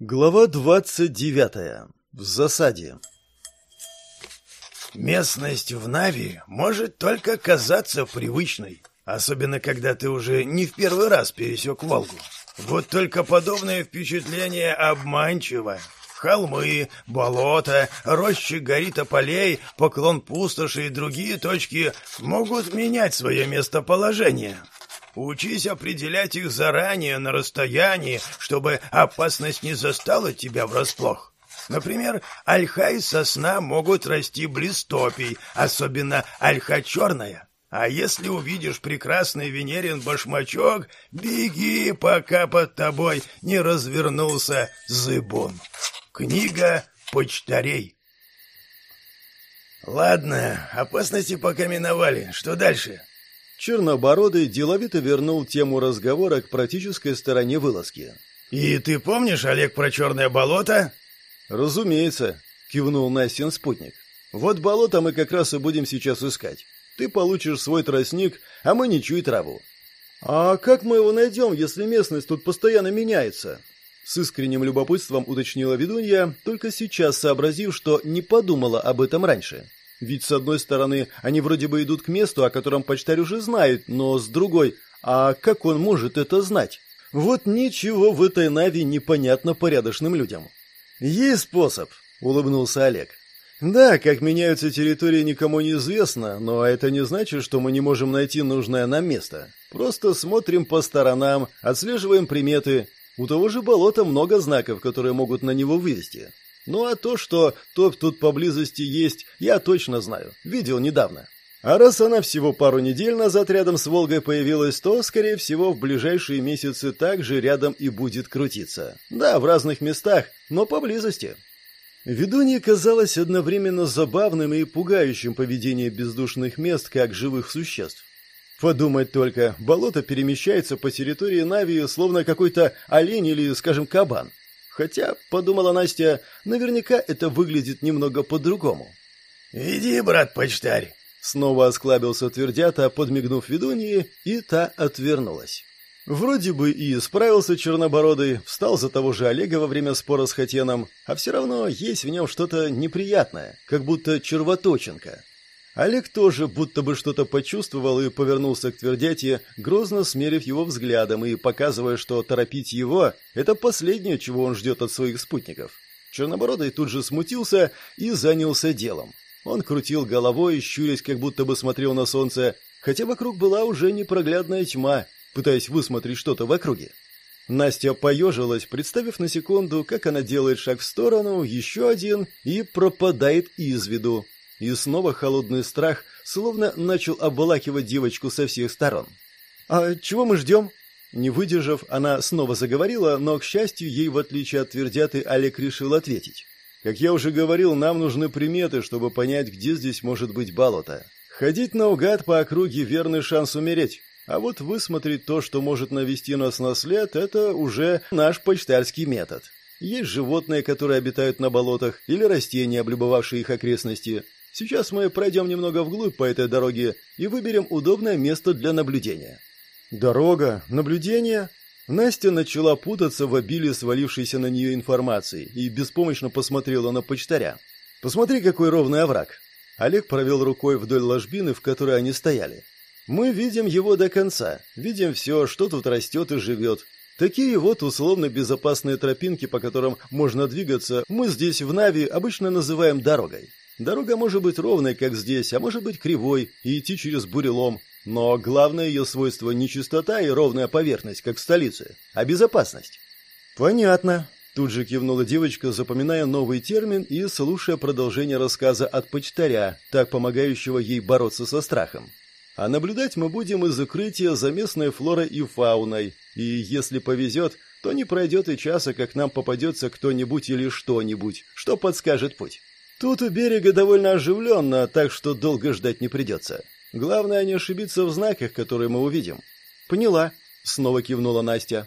Глава двадцать девятая. В засаде. Местность в Нави может только казаться привычной, особенно когда ты уже не в первый раз пересек Волгу. Вот только подобное впечатление обманчиво. Холмы, болота, рощи гори полей, поклон пустоши и другие точки могут менять свое местоположение. Учись определять их заранее на расстоянии, чтобы опасность не застала тебя врасплох. Например, ольха и сосна могут расти близ топий, особенно ольха черная. А если увидишь прекрасный венерин башмачок, беги, пока под тобой не развернулся зыбун. Книга почтарей. Ладно, опасности пока миновали. Что дальше? Чернобородый деловито вернул тему разговора к практической стороне вылазки. «И ты помнишь, Олег, про черное болото?» «Разумеется», — кивнул Настин спутник. «Вот болото мы как раз и будем сейчас искать. Ты получишь свой тростник, а мы ничью траву». «А как мы его найдем, если местность тут постоянно меняется?» С искренним любопытством уточнила ведунья, только сейчас сообразив, что не подумала об этом раньше. Ведь с одной стороны, они вроде бы идут к месту, о котором почтарь уже знает, но с другой, а как он может это знать? Вот ничего в этой Нави непонятно порядочным людям. Есть способ, улыбнулся Олег. Да, как меняются территории, никому не известно, но это не значит, что мы не можем найти нужное нам место. Просто смотрим по сторонам, отслеживаем приметы. У того же болота много знаков, которые могут на него вывести. Ну а то, что топ тут поблизости есть, я точно знаю. Видел недавно. А раз она всего пару недель назад рядом с Волгой появилась, то, скорее всего, в ближайшие месяцы также рядом и будет крутиться. Да, в разных местах, но поблизости. Ведунье казалось одновременно забавным и пугающим поведение бездушных мест, как живых существ. Подумать только, болото перемещается по территории Навии, словно какой-то олень или, скажем, кабан. Хотя, подумала Настя, наверняка это выглядит немного по-другому. «Иди, брат-почтарь!» Снова осклабился твердята, подмигнув ведуньи, и та отвернулась. Вроде бы и справился Чернобородый, встал за того же Олега во время спора с Хатеном, а все равно есть в нем что-то неприятное, как будто червоточинка. Олег тоже будто бы что-то почувствовал и повернулся к твердяти, грозно смерив его взглядом и показывая, что торопить его — это последнее, чего он ждет от своих спутников. Чернобородый тут же смутился и занялся делом. Он крутил головой, щурясь, как будто бы смотрел на солнце, хотя вокруг была уже непроглядная тьма, пытаясь высмотреть что-то в округе. Настя поежилась, представив на секунду, как она делает шаг в сторону, еще один, и пропадает из виду, и снова холодный страх словно начал обволакивать девочку со всех сторон. «А чего мы ждем?» Не выдержав, она снова заговорила, но, к счастью, ей, в отличие от твердяты, Олег решил ответить. «Как я уже говорил, нам нужны приметы, чтобы понять, где здесь может быть болото. Ходить наугад по округе – верный шанс умереть. А вот высмотреть то, что может навести нас на след – это уже наш почтарский метод. Есть животные, которые обитают на болотах, или растения, облюбовавшие их окрестности – Сейчас мы пройдем немного вглубь по этой дороге и выберем удобное место для наблюдения. Дорога, наблюдение. Настя начала путаться в обилии свалившейся на нее информации и беспомощно посмотрела на почтаря. Посмотри, какой ровный овраг. Олег провел рукой вдоль ложбины, в которой они стояли. Мы видим его до конца, видим все, что тут растет и живет. Такие вот условно безопасные тропинки, по которым можно двигаться, мы здесь в Нави обычно называем дорогой. Дорога может быть ровной, как здесь, а может быть кривой и идти через бурелом. Но главное ее свойство не чистота и ровная поверхность, как в столице, а безопасность. Понятно. Тут же кивнула девочка, запоминая новый термин и слушая продолжение рассказа от почтаря, так помогающего ей бороться со страхом. А наблюдать мы будем из укрытия за местной флорой и фауной. И если повезет, то не пройдет и часа, как нам попадется кто-нибудь или что-нибудь, что подскажет путь. Тут у берега довольно оживленно, так что долго ждать не придется. Главное не ошибиться в знаках, которые мы увидим. Поняла, снова кивнула Настя.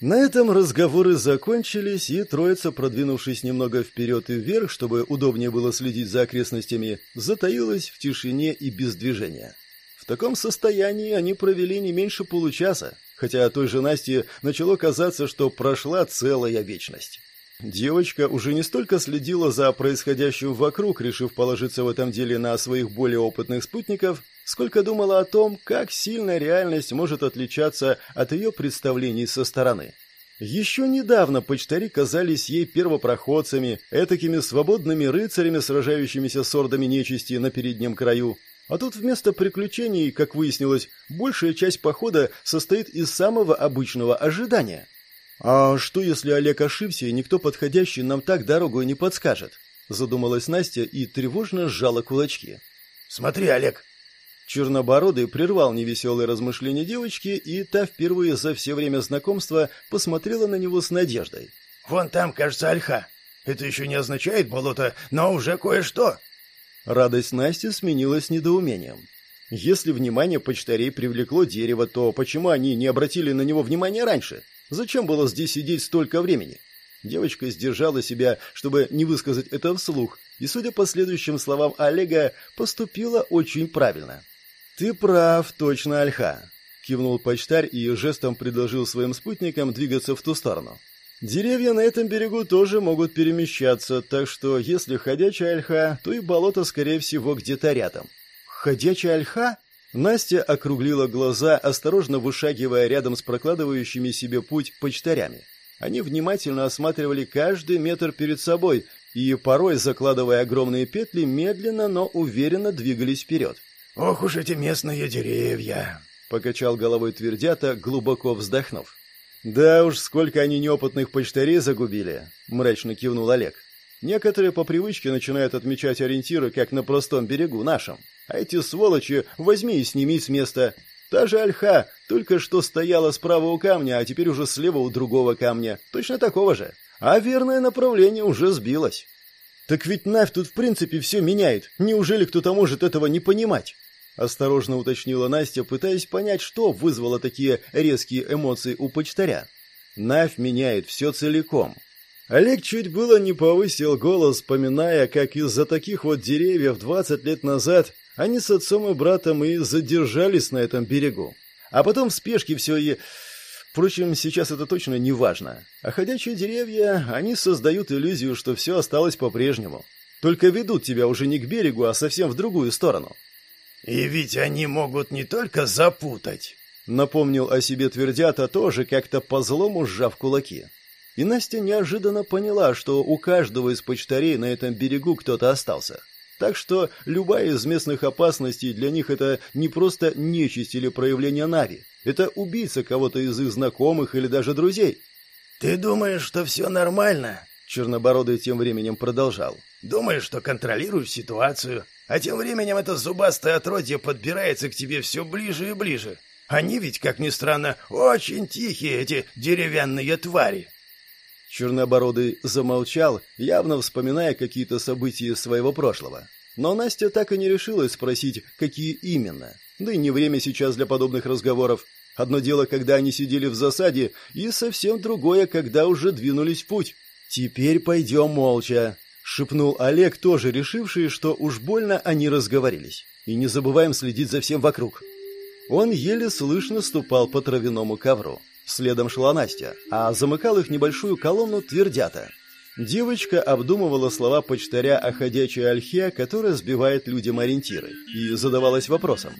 На этом разговоры закончились, и троица, продвинувшись немного вперед и вверх, чтобы удобнее было следить за окрестностями, затаилась в тишине и без движения. В таком состоянии они провели не меньше получаса, хотя той же Насте начало казаться, что прошла целая вечность. Девочка уже не столько следила за происходящим вокруг, решив положиться в этом деле на своих более опытных спутников, сколько думала о том, как сильно реальность может отличаться от ее представлений со стороны. Еще недавно почтари казались ей первопроходцами, этакими свободными рыцарями, сражающимися с ордами нечисти на переднем краю. А тут вместо приключений, как выяснилось, большая часть похода состоит из самого обычного ожидания. «А что, если Олег ошибся, и никто подходящий нам так дорогу не подскажет?» Задумалась Настя и тревожно сжала кулачки. «Смотри, Олег, Чернобородый прервал невеселые размышления девочки, и та впервые за все время знакомства посмотрела на него с надеждой. «Вон там, кажется, ольха. Это еще не означает болото, но уже кое-что». Радость Насти сменилась недоумением. Если внимание почтарей привлекло дерево, то почему они не обратили на него внимания раньше? Зачем было здесь сидеть столько времени? Девочка сдержала себя, чтобы не высказать это вслух, и, судя по следующим словам Олега, поступила очень правильно. «Ты прав, точно, Альха», — кивнул почтарь и жестом предложил своим спутникам двигаться в ту сторону. «Деревья на этом берегу тоже могут перемещаться, так что если ходячая ольха, то и болото, скорее всего, где-то рядом». «Ходячая ольха?» Настя округлила глаза, осторожно вышагивая рядом с прокладывающими себе путь почтарями. Они внимательно осматривали каждый метр перед собой и, порой закладывая огромные петли, медленно, но уверенно двигались вперед. «Ох уж эти местные деревья!» — покачал головой твердята, глубоко вздохнув. «Да уж, сколько они неопытных почтарей загубили!» — мрачно кивнул Олег. «Некоторые по привычке начинают отмечать ориентиры, как на простом берегу нашем. А эти сволочи возьми и сними с места. Та же ольха только что стояла справа у камня, а теперь уже слева у другого камня, точно такого же. А верное направление уже сбилось». «Так ведь Навь тут в принципе все меняет. Неужели кто-то может этого не понимать?» Осторожно уточнила Настя, пытаясь понять, что вызвало такие резкие эмоции у почтаря. Навь меняет все целиком. Олег чуть было не повысил голос, вспоминая, как из-за таких вот деревьев 20 лет назад они с отцом и братом и задержались на этом берегу. А потом в спешке все и... Впрочем, сейчас это точно не важно. А ходячие деревья, они создают иллюзию, что все осталось по-прежнему. Только ведут тебя уже не к берегу, а совсем в другую сторону. «И ведь они могут не только запутать», — напомнил о себе твердята, тоже как-то по-злому сжав кулаки. И Настя неожиданно поняла, что у каждого из почтарей на этом берегу кто-то остался. Так что любая из местных опасностей для них это не просто нечисть или проявление Нави. Это убийца кого-то из их знакомых или даже друзей. «Ты думаешь, что все нормально?» Чернобородый тем временем продолжал. «Думаешь, что контролируешь ситуацию, а тем временем это зубастое отродье подбирается к тебе все ближе и ближе. Они ведь, как ни странно, очень тихие, эти деревянные твари. Чернобородый замолчал, явно вспоминая какие-то события своего прошлого. Но Настя так и не решилась спросить, какие именно. Да и не время сейчас для подобных разговоров. Одно дело, когда они сидели в засаде, и совсем другое, когда уже двинулись в путь. «Теперь пойдем молча», шепнул Олег, тоже решивший, что уж больно они разговорились. И не забываем следить за всем вокруг. Он еле слышно ступал по травяному ковру. Следом шла Настя, а замыкал их небольшую колонну твердята. Девочка обдумывала слова почтаря о ходячей ольхе, которая сбивает людям ориентиры, и задавалась вопросом.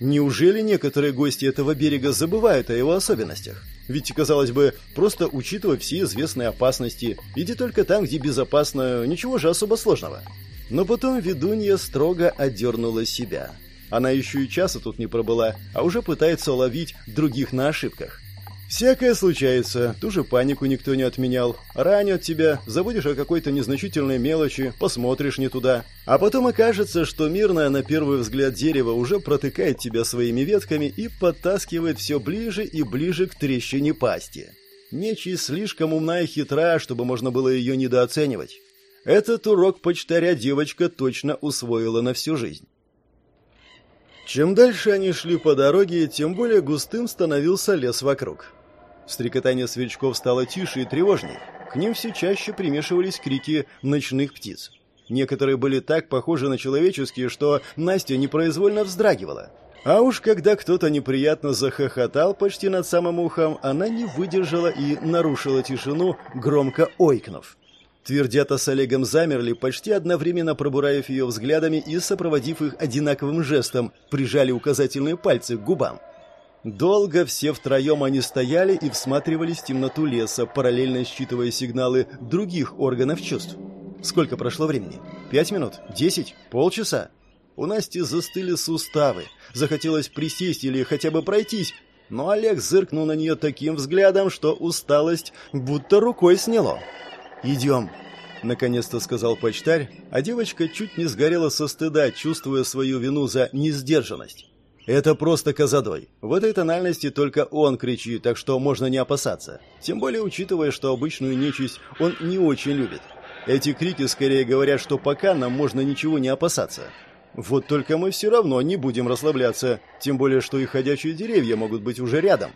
Неужели некоторые гости этого берега забывают о его особенностях? Ведь, казалось бы, просто учитывая все известные опасности, иди только там, где безопасно, ничего же особо сложного. Но потом ведунья строго отдернула себя. Она еще и часа тут не пробыла, а уже пытается ловить других на ошибках. Всякое случается, ту же панику никто не отменял. Ранят тебя, забудешь о какой-то незначительной мелочи, посмотришь не туда. А потом окажется, что мирное на первый взгляд дерево уже протыкает тебя своими ветками и подтаскивает все ближе и ближе к трещине пасти. Нечисть слишком умна и хитра, чтобы можно было ее недооценивать. Этот урок почтаря девочка точно усвоила на всю жизнь. Чем дальше они шли по дороге, тем более густым становился лес вокруг. Стрекотание сверчков стало тише и тревожней. К ним все чаще примешивались крики ночных птиц. Некоторые были так похожи на человеческие, что Настя непроизвольно вздрагивала. А уж когда кто-то неприятно захохотал почти над самым ухом, она не выдержала и нарушила тишину, громко ойкнув. Твердята с Олегом замерли, почти одновременно пробуравив ее взглядами и сопроводив их одинаковым жестом, прижали указательные пальцы к губам. Долго все втроем они стояли и всматривались в темноту леса, параллельно считывая сигналы других органов чувств. Сколько прошло времени? Пять минут? Десять? Полчаса? У Насти застыли суставы. Захотелось присесть или хотя бы пройтись, но Олег зыркнул на нее таким взглядом, что усталость будто рукой сняло. «Идем», — наконец-то сказал почтарь, а девочка чуть не сгорела со стыда, чувствуя свою вину за несдержанность. «Это просто Казадой. В этой тональности только он кричит, так что можно не опасаться. Тем более учитывая, что обычную нечисть он не очень любит. Эти крики скорее говорят, что пока нам можно ничего не опасаться. Вот только мы все равно не будем расслабляться, тем более, что и ходячие деревья могут быть уже рядом».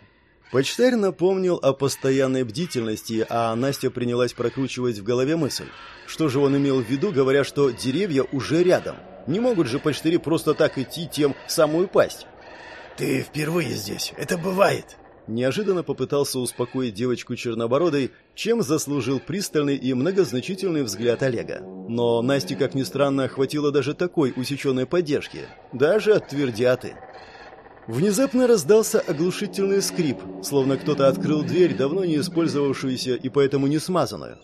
Почтарь напомнил о постоянной бдительности, а Настя принялась прокручивать в голове мысль. Что же он имел в виду, говоря, что деревья уже рядом? Не могут же почтари просто так идти тем самую пасть. «Ты впервые здесь. Это бывает». Неожиданно попытался успокоить девочку чернобородой, чем заслужил пристальный и многозначительный взгляд Олега. Но Насте, как ни странно, хватило даже такой усеченной поддержки. Даже от твердяты. Внезапно раздался оглушительный скрип, словно кто-то открыл дверь, давно не использовавшуюся и поэтому не смазанную.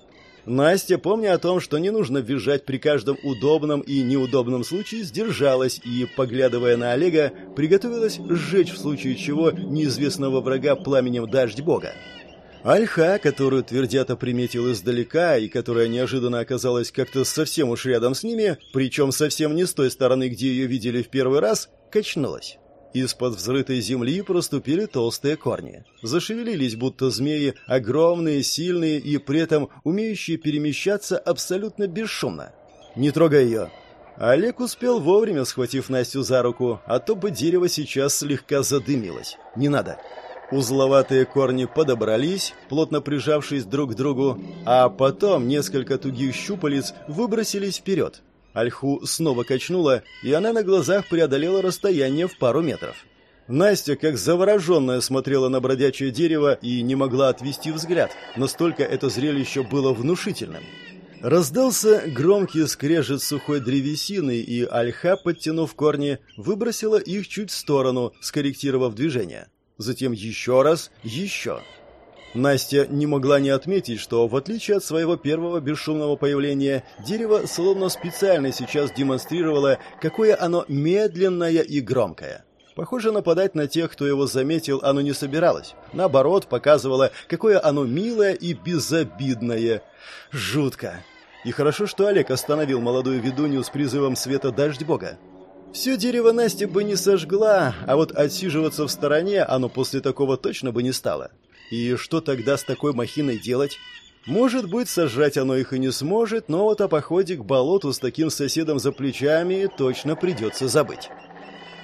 Настя, помня о том, что не нужно визжать при каждом удобном и неудобном случае, сдержалась и, поглядывая на Олега, приготовилась сжечь в случае чего неизвестного врага пламенем дождь бога. Альха, которую Твердята приметил издалека и которая неожиданно оказалась как-то совсем уж рядом с ними, причем совсем не с той стороны, где ее видели в первый раз, качнулась. Из-под взрытой земли проступили толстые корни. Зашевелились, будто змеи, огромные, сильные и при этом умеющие перемещаться абсолютно бесшумно. «Не трогай ее!» Олег успел вовремя, схватив Настю за руку, а то бы дерево сейчас слегка задымилось. «Не надо!» Узловатые корни подобрались, плотно прижавшись друг к другу, а потом несколько тугих щупалец выбросились вперед, Альху снова качнула, и она на глазах преодолела расстояние в пару метров. Настя, как завороженная, смотрела на бродячее дерево и не могла отвести взгляд. Настолько это зрелище было внушительным. Раздался громкий скрежет сухой древесины, и Альха, подтянув корни, выбросила их чуть в сторону, скорректировав движение. Затем еще раз, еще. Настя не могла не отметить, что, в отличие от своего первого бесшумного появления, дерево словно специально сейчас демонстрировало, какое оно медленное и громкое. Похоже, нападать на тех, кто его заметил, оно не собиралось. Наоборот, показывало, какое оно милое и безобидное. Жутко. И хорошо, что Олег остановил молодую ведунью с призывом света дождь бога. Все дерево Настя бы не сожгла, а вот отсиживаться в стороне оно после такого точно бы не стало. И что тогда с такой махиной делать? Может быть, сожрать оно их и не сможет, но вот о походе к болоту с таким соседом за плечами точно придется забыть.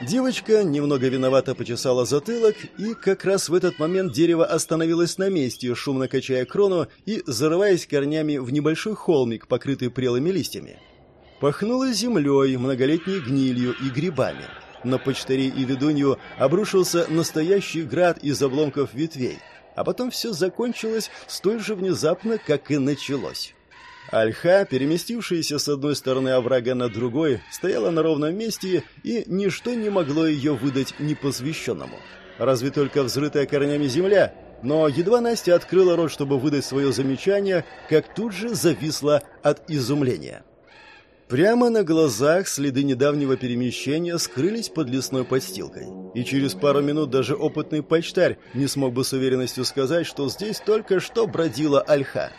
Девочка немного виновато почесала затылок, и как раз в этот момент дерево остановилось на месте, шумно качая крону и зарываясь корнями в небольшой холмик, покрытый прелыми листьями. Пахнуло землей, многолетней гнилью и грибами. На почтарей и ведунью обрушился настоящий град из обломков ветвей – а потом все закончилось столь же внезапно, как и началось. Альха, переместившаяся с одной стороны оврага на другой, стояла на ровном месте, и ничто не могло ее выдать непосвященному. Разве только взрытая корнями земля, но едва Настя открыла рот, чтобы выдать свое замечание, как тут же зависла от изумления. Прямо на глазах следы недавнего перемещения скрылись под лесной подстилкой. И через пару минут даже опытный почтарь не смог бы с уверенностью сказать, что здесь только что бродила ольха.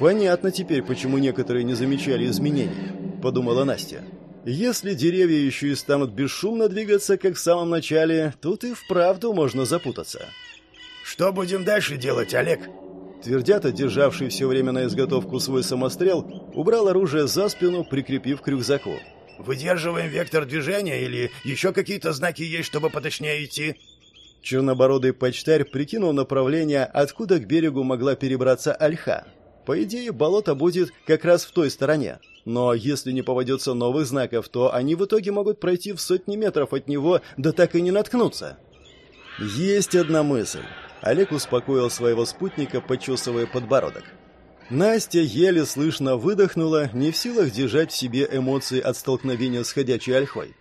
«Понятно теперь, почему некоторые не замечали изменений», — подумала Настя. «Если деревья еще и станут бесшумно двигаться, как в самом начале, тут и вправду можно запутаться». «Что будем дальше делать, Олег?» Твердята, державший все время на изготовку свой самострел, убрал оружие за спину, прикрепив к рюкзаку. «Выдерживаем вектор движения или еще какие-то знаки есть, чтобы поточнее идти?» Чернобородый почтарь прикинул направление, откуда к берегу могла перебраться ольха. По идее, болото будет как раз в той стороне. Но если не поводится новых знаков, то они в итоге могут пройти в сотни метров от него, да так и не наткнуться. Есть одна мысль. Олег успокоил своего спутника, почесывая подбородок. Настя еле слышно выдохнула, не в силах держать в себе эмоции от столкновения с ходячей ольхой.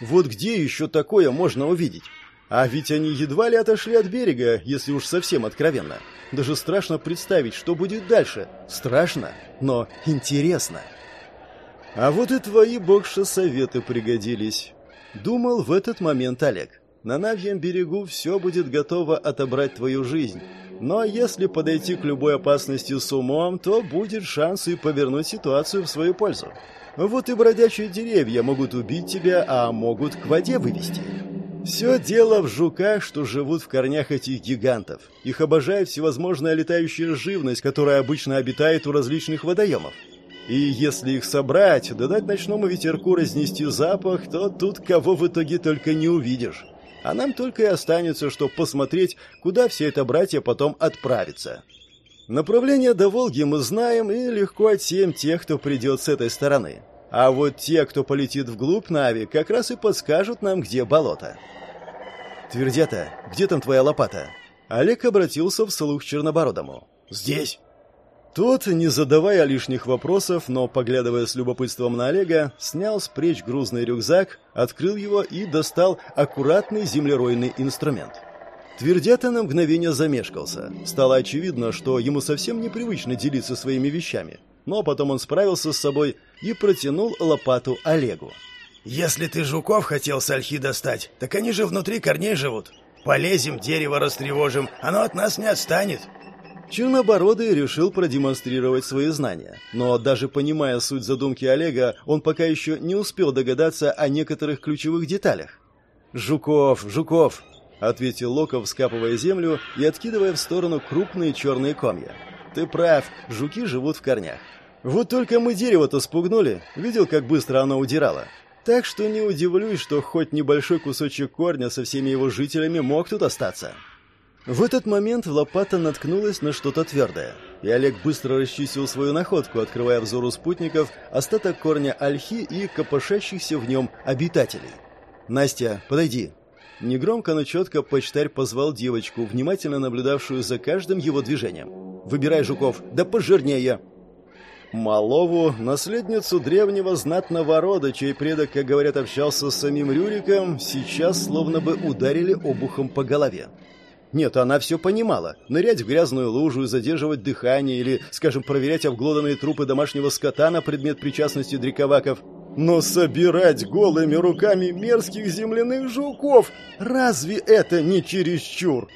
Вот где еще такое можно увидеть? А ведь они едва ли отошли от берега, если уж совсем откровенно. Даже страшно представить, что будет дальше. Страшно, но интересно. А вот и твои бокша советы пригодились. Думал в этот момент Олег. На Навьем берегу все будет готово отобрать твою жизнь. Но если подойти к любой опасности с умом, то будет шанс и повернуть ситуацию в свою пользу. Вот и бродячие деревья могут убить тебя, а могут к воде вывести. Все дело в жуках, что живут в корнях этих гигантов. Их обожает всевозможная летающая живность, которая обычно обитает у различных водоемов. И если их собрать, да дать ночному ветерку разнести запах, то тут кого в итоге только не увидишь. А нам только и останется, что посмотреть, куда все это братья потом отправятся. Направление до Волги мы знаем и легко отсеем тех, кто придет с этой стороны. А вот те, кто полетит вглубь Нави, как раз и подскажут нам, где болото. «Твердята, где там твоя лопата?» Олег обратился вслух Чернобородому. «Здесь». Тот, не задавая лишних вопросов, но поглядывая с любопытством на Олега, снял с плеч грузный рюкзак, открыл его и достал аккуратный землеройный инструмент. Твердята на мгновение замешкался. Стало очевидно, что ему совсем непривычно делиться своими вещами. Но потом он справился с собой и протянул лопату Олегу. «Если ты жуков хотел с ольхи достать, так они же внутри корней живут. Полезем, дерево растревожим, оно от нас не отстанет». Чернобородый решил продемонстрировать свои знания, но даже понимая суть задумки Олега, он пока еще не успел догадаться о некоторых ключевых деталях. «Жуков, Жуков!» — ответил Локов, скапывая землю и откидывая в сторону крупные черные комья. «Ты прав, жуки живут в корнях. Вот только мы дерево-то спугнули, видел, как быстро оно удирало. Так что не удивлюсь, что хоть небольшой кусочек корня со всеми его жителями мог тут остаться». В этот момент лопата наткнулась на что-то твердое, и Олег быстро расчистил свою находку, открывая взору спутников остаток корня ольхи и копошащихся в нем обитателей. «Настя, подойди!» Негромко, но четко почтарь позвал девочку, внимательно наблюдавшую за каждым его движением. «Выбирай жуков, да пожирнее!» Малову, наследницу древнего знатного рода, чей предок, как говорят, общался с самим Рюриком, сейчас словно бы ударили обухом по голове. Нет, она все понимала. Нырять в грязную лужу и задерживать дыхание или, скажем, проверять обглоданные трупы домашнего скота на предмет причастности дриковаков. Но собирать голыми руками мерзких земляных жуков, разве это не чересчур?